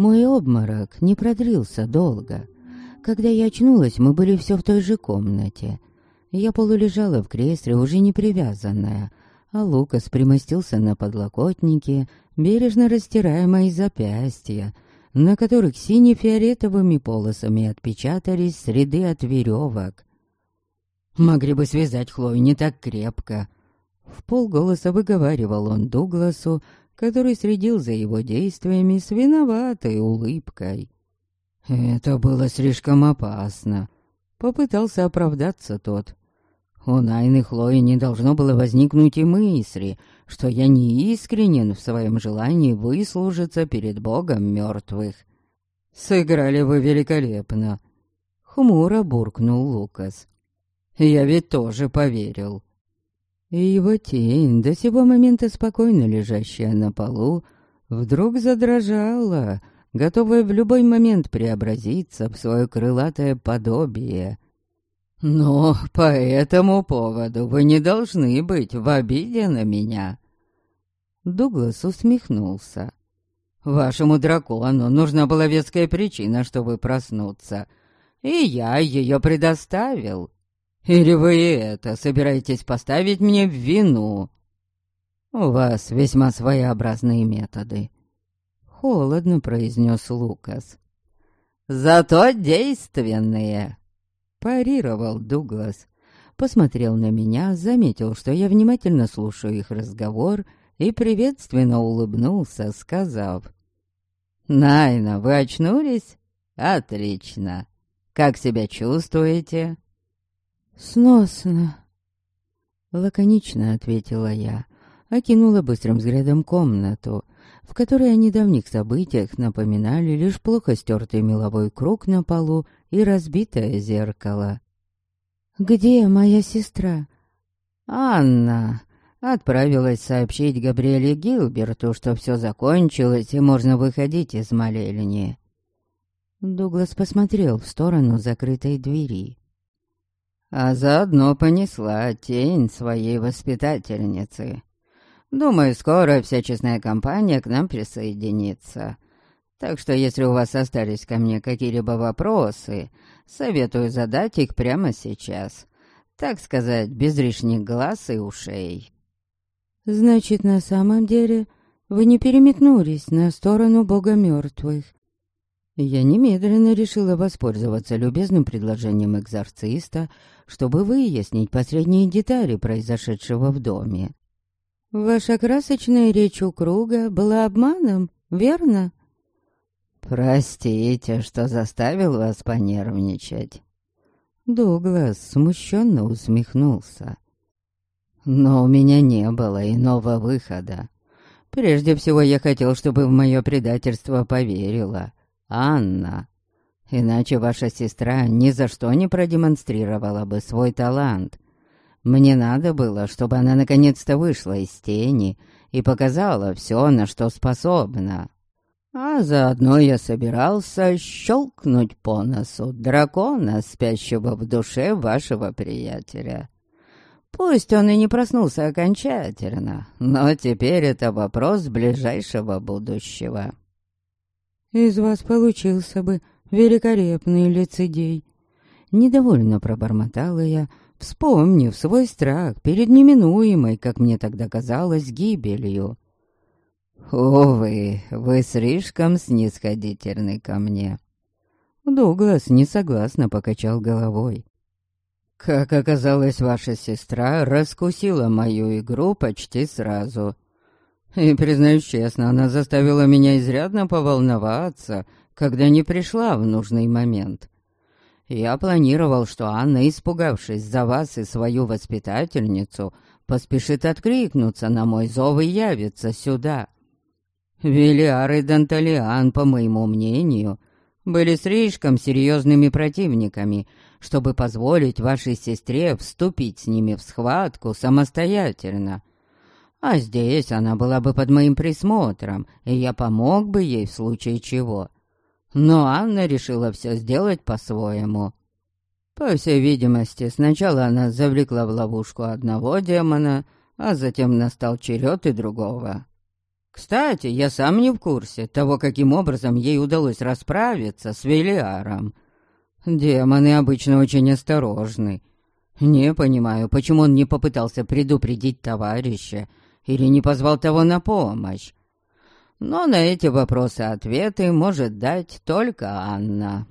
Мой обморок не продлился долго. Когда я очнулась, мы были все в той же комнате. Я полулежала в кресле, уже не привязанная, а Лукас примостился на подлокотнике, бережно растирая мои запястья, на которых сине-фиолетовыми полосами отпечатались ряды от веревок. Могли бы связать Хлою не так крепко. В полголоса выговаривал он Дугласу, который следил за его действиями с виноватой улыбкой. «Это было слишком опасно», — попытался оправдаться тот. У Найны Хлои не должно было возникнуть и мысли, что я не искренен в своем желании выслужиться перед Богом мертвых. «Сыграли вы великолепно», — хмуро буркнул Лукас. «Я ведь тоже поверил». И его тень, до сего момента спокойно лежащая на полу, вдруг задрожала, готовая в любой момент преобразиться в свое крылатое подобие — «Но по этому поводу вы не должны быть в обиде на меня». Дуглас усмехнулся. «Вашему дракону нужна была веская причина, чтобы проснуться, и я ее предоставил. Или вы это собираетесь поставить мне в вину?» «У вас весьма своеобразные методы», — холодно произнес Лукас. «Зато действенные», парировал Дуглас. Посмотрел на меня, заметил, что я внимательно слушаю их разговор и приветственно улыбнулся, сказав. «Найна, вы очнулись? Отлично. Как себя чувствуете?» «Сносно», — лаконично ответила я, окинула быстрым взглядом комнату, в которой о недавних событиях напоминали лишь плохо стертый меловой круг на полу и разбитое зеркало. «Где моя сестра?» «Анна!» Отправилась сообщить Габриэле Гилберту, что все закончилось и можно выходить из молельни. Дуглас посмотрел в сторону закрытой двери. А заодно понесла тень своей воспитательницы. Думаю, скоро вся честная компания к нам присоединится. Так что если у вас остались ко мне какие-либо вопросы, советую задать их прямо сейчас. Так сказать, без лишних глаз и ушей. Значит, на самом деле вы не переметнулись на сторону бога мертвых. Я немедленно решила воспользоваться любезным предложением экзорциста, чтобы выяснить последние детали произошедшего в доме. Ваша красочная речь у круга была обманом, верно? «Простите, что заставил вас понервничать». Дуглас смущенно усмехнулся. «Но у меня не было иного выхода. Прежде всего я хотел, чтобы в мое предательство поверила Анна. Иначе ваша сестра ни за что не продемонстрировала бы свой талант. Мне надо было, чтобы она наконец-то вышла из тени и показала все, на что способна». А заодно я собирался щелкнуть по носу дракона, спящего в душе вашего приятеля. Пусть он и не проснулся окончательно, но теперь это вопрос ближайшего будущего. Из вас получился бы великолепный лицедей. Недовольно пробормотала я, вспомнив свой страх перед неминуемой, как мне тогда казалось, гибелью. «Увы, вы слишком снисходительны ко мне». Дуглас несогласно покачал головой. «Как оказалось, ваша сестра раскусила мою игру почти сразу. И, признаюсь честно, она заставила меня изрядно поволноваться, когда не пришла в нужный момент. Я планировал, что Анна, испугавшись за вас и свою воспитательницу, поспешит откликнуться на мой зов и явится сюда». Велиар и Данталиан, по моему мнению, были слишком серьезными противниками, чтобы позволить вашей сестре вступить с ними в схватку самостоятельно. А здесь она была бы под моим присмотром, и я помог бы ей в случае чего. Но Анна решила все сделать по-своему. По всей видимости, сначала она завлекла в ловушку одного демона, а затем настал черед и другого. Кстати, я сам не в курсе того, каким образом ей удалось расправиться с Велиаром. Демоны обычно очень осторожны. Не понимаю, почему он не попытался предупредить товарища или не позвал того на помощь. Но на эти вопросы ответы может дать только Анна.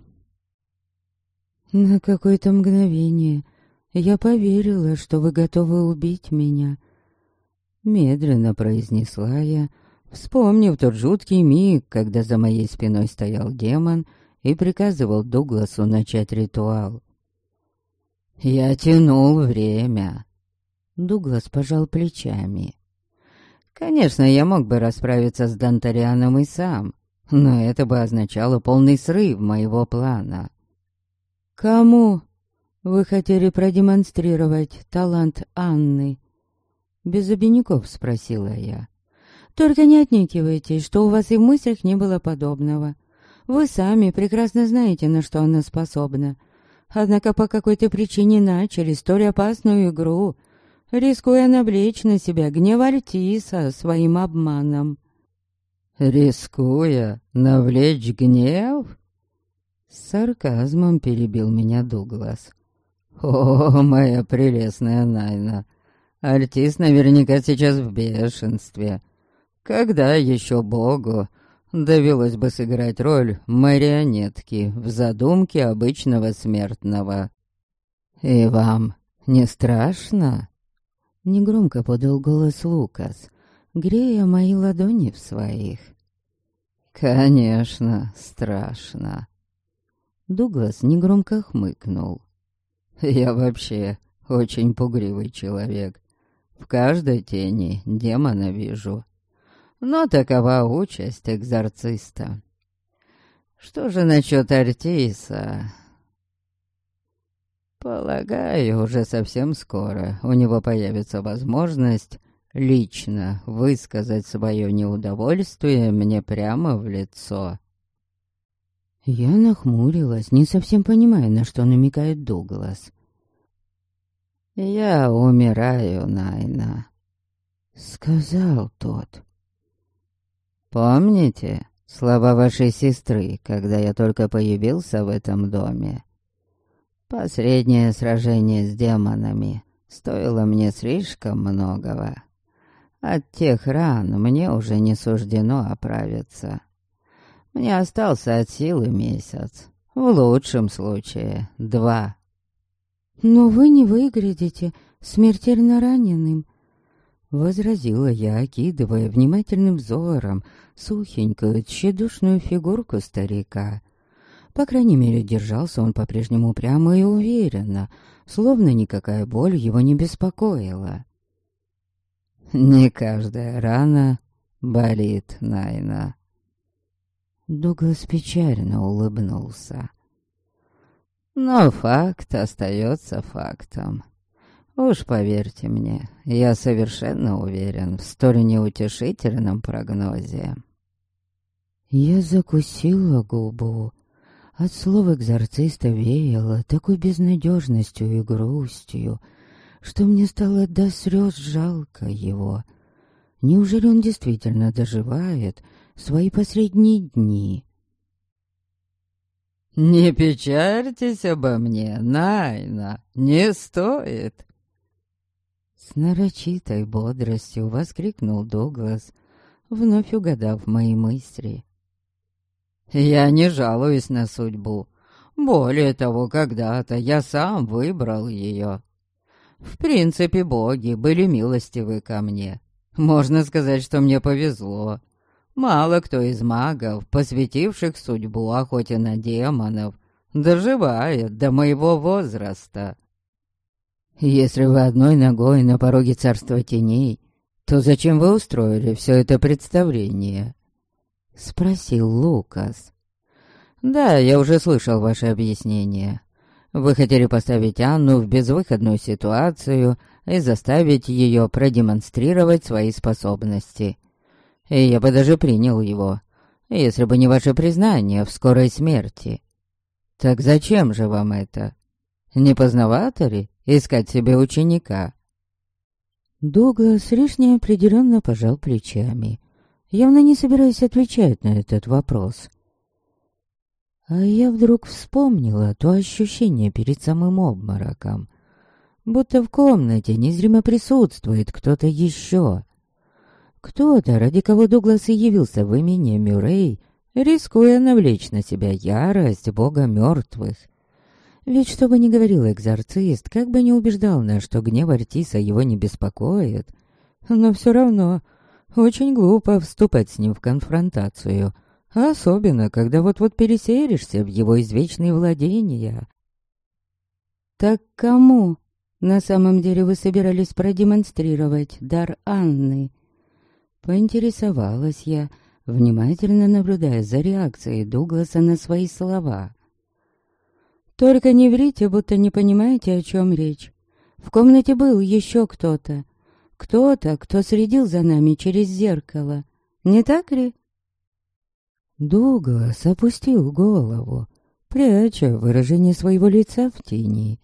На какое-то мгновение я поверила, что вы готовы убить меня. Медленно произнесла я, вспомнив тот жуткий миг, когда за моей спиной стоял демон и приказывал Дугласу начать ритуал. «Я тянул время». Дуглас пожал плечами. «Конечно, я мог бы расправиться с Дантарианом и сам, но это бы означало полный срыв моего плана». «Кому вы хотели продемонстрировать талант Анны?» Без обиняков спросила я. «Только не отнекивайтесь, что у вас и в мыслях не было подобного. Вы сами прекрасно знаете, на что она способна. Однако по какой-то причине начали столь опасную игру, рискуя навлечь на себя гнев Артиса своим обманом. «Рискуя навлечь гнев?» С сарказмом перебил меня Дуглас. «О, моя прелестная Найна! Артист наверняка сейчас в бешенстве. Когда еще Богу довелось бы сыграть роль марионетки в задумке обычного смертного. «И вам не страшно?» Негромко подал голос Лукас, грея мои ладони в своих. «Конечно, страшно». Дуглас негромко хмыкнул. «Я вообще очень пугливый человек. В каждой тени демона вижу но такова участь экзорциста. Что же насчет Артиса? Полагаю, уже совсем скоро у него появится возможность лично высказать свое неудовольствие мне прямо в лицо. Я нахмурилась, не совсем понимая, на что намекает Дуглас. «Я умираю, Найна», — сказал тот. Помните слова вашей сестры, когда я только появился в этом доме? Последнее сражение с демонами стоило мне слишком многого. От тех ран мне уже не суждено оправиться. Мне остался от силы месяц, в лучшем случае два. «Но вы не выглядите смертельно раненым», Возразила я, окидывая внимательным взором сухенькую, тщедушную фигурку старика. По крайней мере, держался он по-прежнему прямо и уверенно, словно никакая боль его не беспокоила. «Не каждая рана болит, Найна». Дуглас печально улыбнулся. «Но факт остается фактом. Уж поверьте мне, я совершенно уверен в столь неутешительном прогнозе. Я закусила губу. От слова экзорциста веяло такой безнадежностью и грустью, что мне стало до слез жалко его. Неужели он действительно доживает свои последние дни? «Не печальтесь обо мне, Найна, не стоит!» С нарочитой бодростью воскликнул Дуглас, вновь угадав мои мысли. «Я не жалуюсь на судьбу. Более того, когда-то я сам выбрал ее. В принципе, боги были милостивы ко мне. Можно сказать, что мне повезло. Мало кто из магов, посвятивших судьбу охоте на демонов, доживает до моего возраста. Если вы одной ногой на пороге царства теней, то зачем вы устроили все это представление?» Спросил Лукас. «Да, я уже слышал ваше объяснение. Вы хотели поставить Анну в безвыходную ситуацию и заставить ее продемонстрировать свои способности. И я бы даже принял его, если бы не ваше признание в скорой смерти. Так зачем же вам это? Не поздновато ли искать себе ученика?» Дуглас лишь неопределенно пожал плечами. Явно не собираясь отвечать на этот вопрос. А я вдруг вспомнила то ощущение перед самым обмороком, будто в комнате незримо присутствует кто-то еще. Кто-то, ради кого Дуглас и явился в имени Мюррей, рискуя навлечь на себя ярость бога мертвых. Ведь что бы ни говорил экзорцист, как бы ни убеждал нас, что гнев Артиса его не беспокоит, но все равно очень глупо вступать с ним в конфронтацию — Особенно, когда вот-вот переселишься в его извечные владения. Так кому на самом деле вы собирались продемонстрировать дар Анны? Поинтересовалась я, внимательно наблюдая за реакцией Дугласа на свои слова. «Только не врите, будто не понимаете, о чем речь. В комнате был еще кто-то. Кто-то, кто следил за нами через зеркало. Не так ли?» Дуглас опустил голову, пряча выражение своего лица в тени.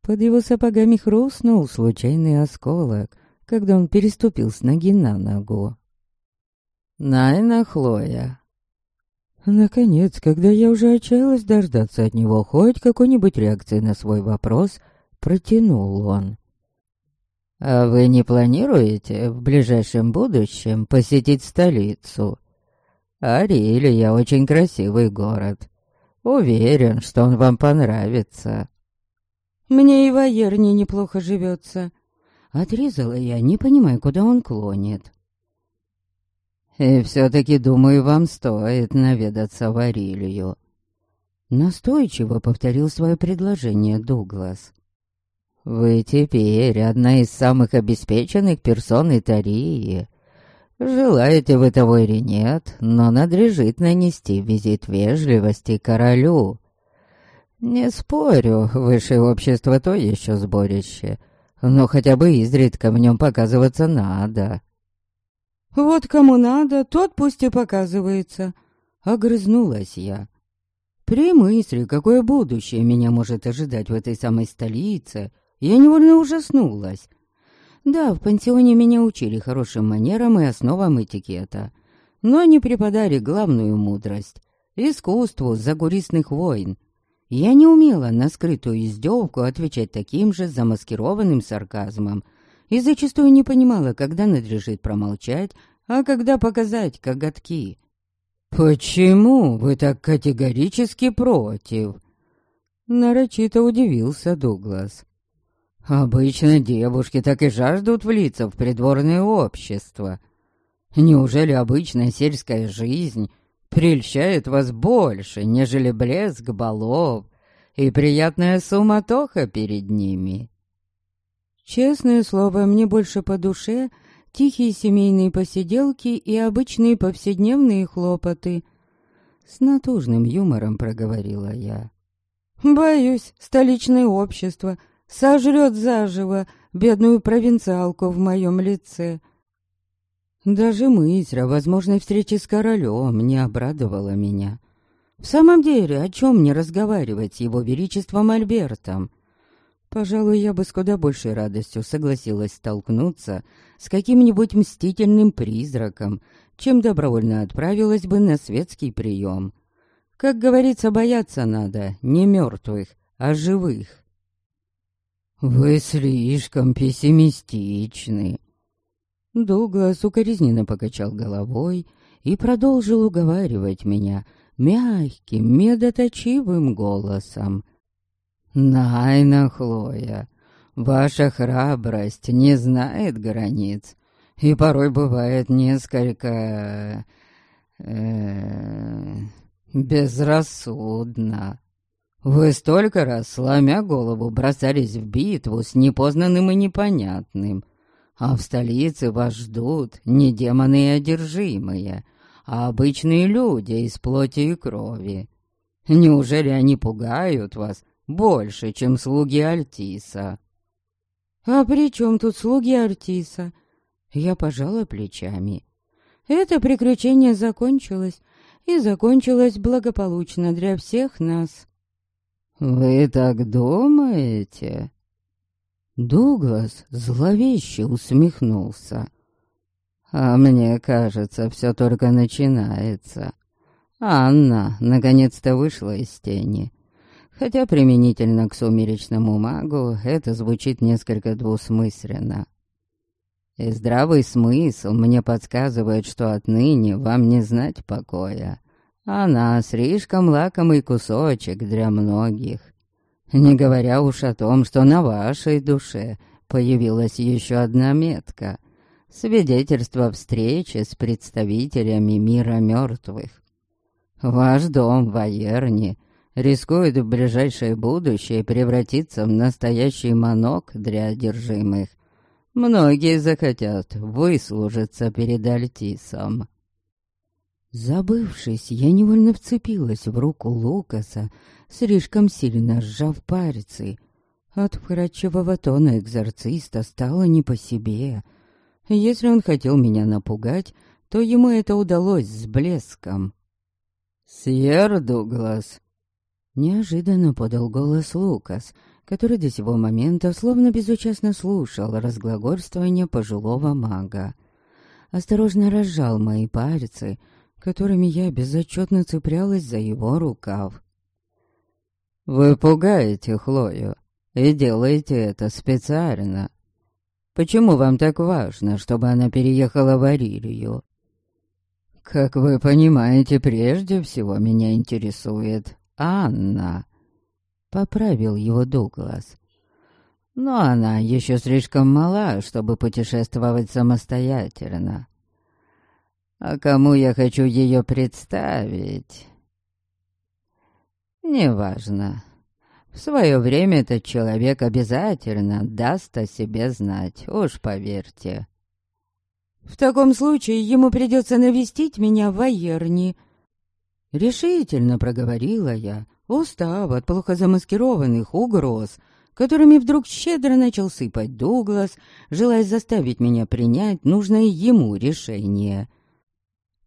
Под его сапогами хрустнул случайный осколок, когда он переступил с ноги на ногу. «Найна Хлоя!» Наконец, когда я уже отчаялась дождаться от него хоть какой-нибудь реакции на свой вопрос, протянул он. «А вы не планируете в ближайшем будущем посетить столицу?» Арилия очень красивый город. Уверен, что он вам понравится. Мне и в Аерне неплохо живется. Отрезала я, не понимая, куда он клонит. И все-таки, думаю, вам стоит наведаться в Арилию. Настойчиво повторил свое предложение Дуглас. Вы теперь одна из самых обеспеченных персон Итарии. Желаете вы того или нет, но надлежит нанести визит вежливости королю. Не спорю, высшее общество то еще сборище, но хотя бы изредка в нем показываться надо. Вот кому надо, тот пусть и показывается. Огрызнулась я. При мысли, какое будущее меня может ожидать в этой самой столице, я невольно ужаснулась. Да, в пансионе меня учили хорошим манерам и основам этикета, но не преподали главную мудрость — искусству загуристных войн. Я не умела на скрытую издевку отвечать таким же замаскированным сарказмом и зачастую не понимала, когда надлежит промолчать, а когда показать коготки. «Почему вы так категорически против?» Нарочито удивился Дуглас. Обычно девушки так и жаждут влиться в придворное общество. Неужели обычная сельская жизнь прельщает вас больше, нежели блеск балов и приятная суматоха перед ними? Честное слово, мне больше по душе тихие семейные посиделки и обычные повседневные хлопоты. С натужным юмором проговорила я. Боюсь, столичное общество — сожрет заживо бедную провинциалку в моем лице. Даже мысль о возможной встрече с королем не обрадовала меня. В самом деле, о чем мне разговаривать с его величеством Альбертом? Пожалуй, я бы с куда большей радостью согласилась столкнуться с каким-нибудь мстительным призраком, чем добровольно отправилась бы на светский прием. Как говорится, бояться надо не мертвых, а живых. «Вы слишком пессимистичны». Дуглас укоризненно покачал головой и продолжил уговаривать меня мягким, медоточивым голосом. «Найна, Хлоя, ваша храбрость не знает границ и порой бывает несколько... Э, безрассудно. Вы столько раз, сломя голову, бросались в битву с непознанным и непонятным. А в столице вас ждут не демоны и одержимые, а обычные люди из плоти и крови. Неужели они пугают вас больше, чем слуги Альтиса?» «А при чем тут слуги Артиса?» Я пожала плечами. Это приключение закончилось, и закончилось благополучно для всех нас. «Вы так думаете?» Дуглас зловеще усмехнулся. А мне кажется, все только начинается. Анна наконец-то вышла из тени. Хотя применительно к сумеречному магу это звучит несколько двусмысленно. И здравый смысл мне подсказывает, что отныне вам не знать покоя. Она слишком лакомый кусочек для многих. Не говоря уж о том, что на вашей душе появилась еще одна метка — свидетельство встречи с представителями мира мертвых. Ваш дом в Аерне рискует в ближайшее будущее превратиться в настоящий манок для одержимых. Многие захотят выслужиться перед Альтисом. Забывшись, я невольно вцепилась в руку Лукаса, слишком сильно сжав пальцы. От вкрадчивого тона экзорциста стало не по себе. Если он хотел меня напугать, то ему это удалось с блеском. «Сьер Дуглас!» Неожиданно подал голос Лукас, который до сего момента словно безучастно слушал разглагольствование пожилого мага. Осторожно разжал мои пальцы, которыми я безотчетно цеплялась за его рукав. «Вы пугаете Хлою и делаете это специально. Почему вам так важно, чтобы она переехала в Арилию?» «Как вы понимаете, прежде всего меня интересует Анна», — поправил его Дуглас. «Но она еще слишком мала, чтобы путешествовать самостоятельно. А кому я хочу ее представить? Неважно. В свое время этот человек обязательно даст о себе знать, уж поверьте. В таком случае ему придется навестить меня в Айерни. Решительно проговорила я, устав от плохо замаскированных угроз, которыми вдруг щедро начал сыпать Дуглас, желая заставить меня принять нужное ему решение —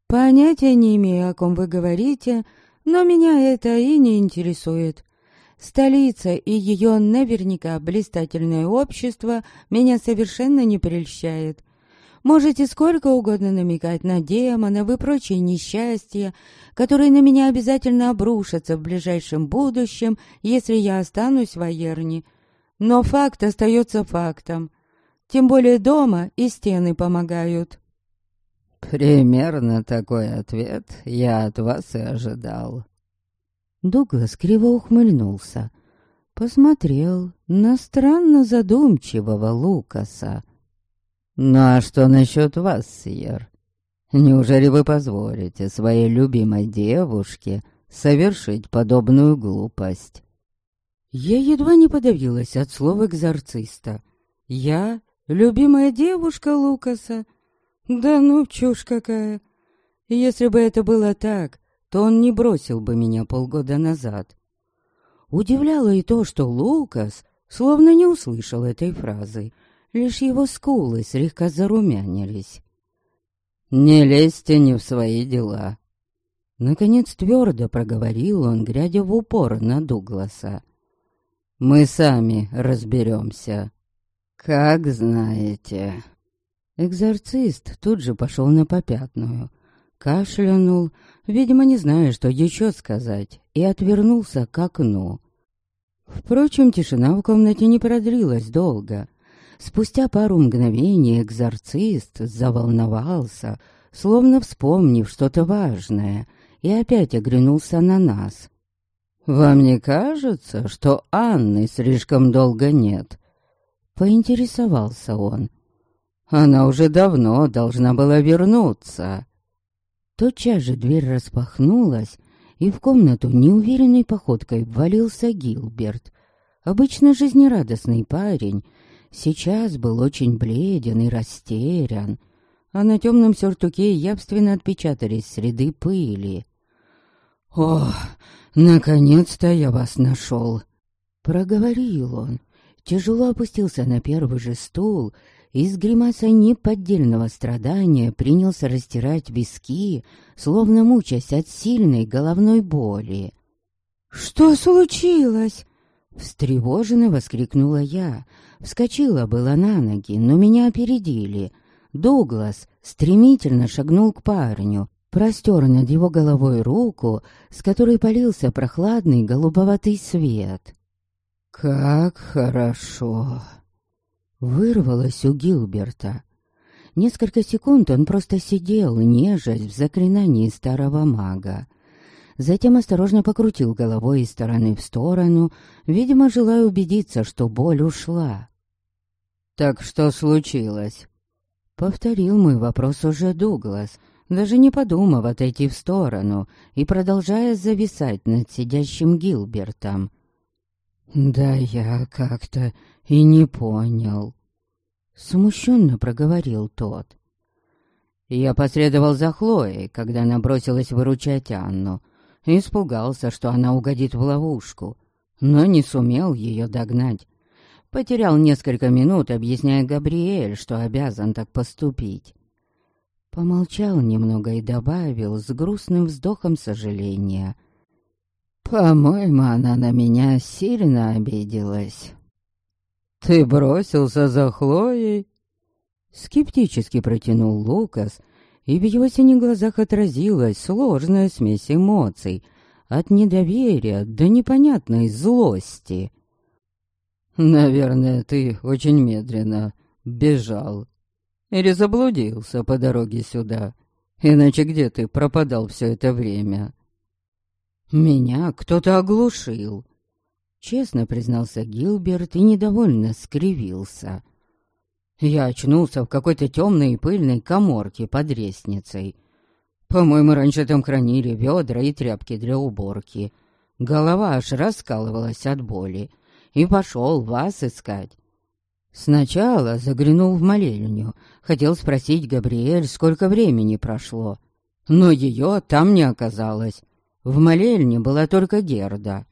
Понятия не имею, о ком вы говорите, но меня это и не интересует. Столица и ее наверняка блистательное общество меня совершенно не прельщает. Можете сколько угодно намекать на демонов и прочие несчастья, которые на меня обязательно обрушатся в ближайшем будущем, если я останусь в Аерне. Но факт остается фактом. Тем более дома и стены помогают. Примерно такой ответ я от вас и ожидал. Дуглас криво ухмыльнулся. Посмотрел на странно задумчивого Лукаса. «Ну а что насчет вас, Сьер? Неужели вы позволите своей любимой девушке совершить подобную глупость?» Я едва не подавилась от слова экзорциста. «Я — любимая девушка Лукаса? Да ну, чушь какая. Если бы это было так, то он не бросил бы меня полгода назад. Удивляло и то, что Лукас словно не услышал этой фразы, лишь его скулы слегка зарумянились. «Не лезьте не в свои дела», Наконец твердо проговорил он, глядя в упор на Дугласа. «Мы сами разберемся. Как знаете». Экзорцист тут же пошел на попятную, кашлянул, видимо, не зная, что еще сказать, и отвернулся к окну. Впрочем, тишина в комнате не продлилась долго. Спустя пару мгновений экзорцист заволновался, словно вспомнив что-то важное, и опять оглянулся на нас. «Вам не кажется, что Анны слишком долго нет?» Поинтересовался он. Она уже давно должна была вернуться. Тотчас же дверь распахнулась, и в комнату неуверенной походкой ввалился Гилберт. Обычно жизнерадостный парень, сейчас был очень бледен и растерян, а на темном сюртуке явственно отпечатались среды пыли. «О, наконец-то я вас нашел!» Проговорил он, тяжело опустился на первый же стул и с гримасой неподдельного страдания принялся растирать виски, словно мучаясь от сильной головной боли. «Что случилось?» Встревоженно воскликнула я. Вскочила была на ноги, но меня опередили. Дуглас стремительно шагнул к парню, простер над его головой руку, с которой полился прохладный голубоватый свет. «Как хорошо!» Вырвалось у Гилберта. Несколько секунд он просто сидел, нежесть в заклинании старого мага. Затем осторожно покрутил головой из стороны в сторону, видимо, желая убедиться, что боль ушла. «Так что случилось?» Повторил мой вопрос уже Дуглас, даже не подумав отойти в сторону и продолжая зависать над сидящим Гилбертом. «Да я как-то и не понял», — смущенно проговорил тот. Я последовал за Хлоей, когда она бросилась выручать Анну. Испугался, что она угодит в ловушку, но не сумел ее догнать. Потерял несколько минут, объясняя Габриэль, что обязан так поступить. Помолчал немного и добавил с грустным вздохом сожаления. «По-моему, она на меня сильно обиделась». «Ты бросился за Хлоей?» Скептически протянул Лукас, и в его синих глазах отразилась сложная смесь эмоций, от недоверия до непонятной злости. Наверное, ты очень медленно бежал. Или заблудился по дороге сюда. Иначе где ты пропадал все это время? Меня кто-то оглушил. Честно признался Гилберт и недовольно скривился. Я очнулся в какой-то темной и пыльной коморке под лестницей. По-моему, раньше там хранили ведра и тряпки для уборки. Голова аж раскалывалась от боли и пошел вас искать. Сначала заглянул в молельню, хотел спросить Габриэль, сколько времени прошло. Но ее там не оказалось. В молельне была только Герда.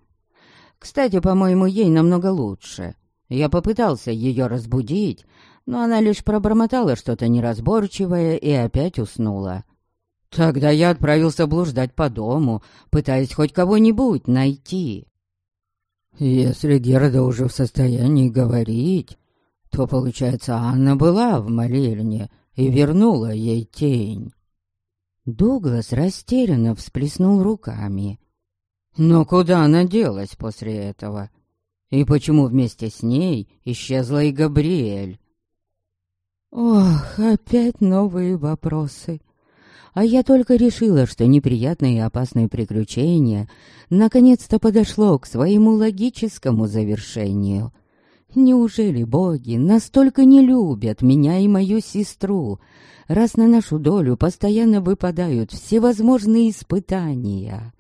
Кстати, по-моему, ей намного лучше. Я попытался ее разбудить, но она лишь пробормотала что-то неразборчивое и опять уснула. Тогда я отправился блуждать по дому, пытаясь хоть кого-нибудь найти. Если Герда уже в состоянии говорить, то, получается, Анна была в молельне и вернула ей тень. Дуглас растерянно всплеснул руками. Но куда она делась после этого? И почему вместе с ней исчезла и Габриэль? Ох, опять новые вопросы а я только решила, что неприятное и опасное приключение наконец-то подошло к своему логическому завершению. Неужели боги настолько не любят меня и мою сестру, раз на нашу долю постоянно выпадают всевозможные испытания?